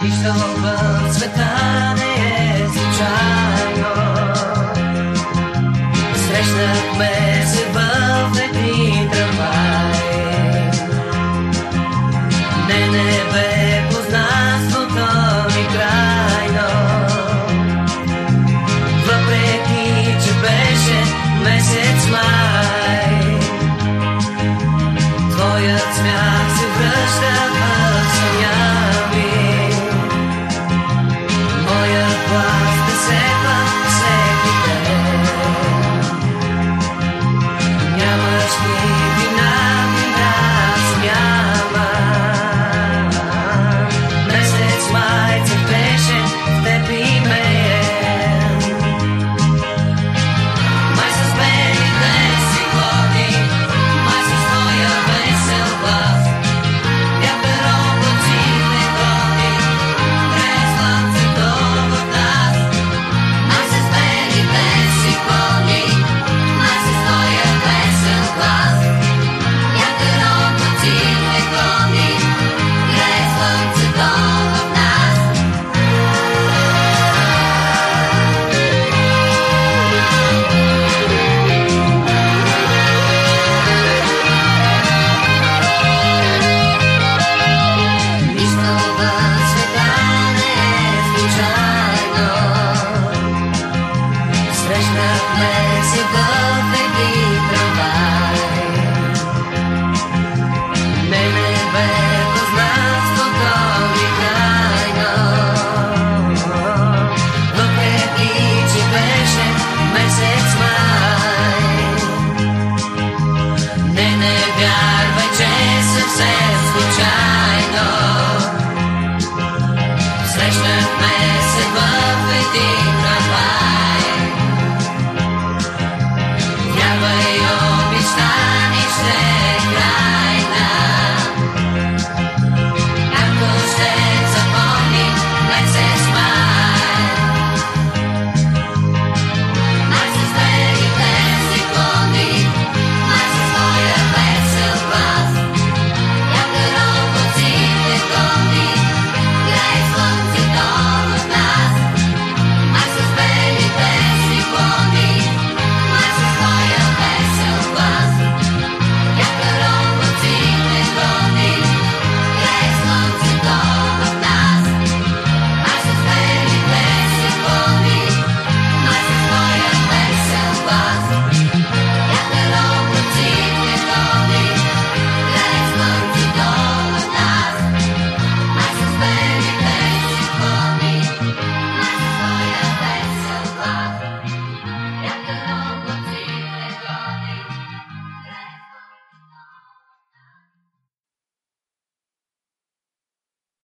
Když to byl cvetá Garbe czasem se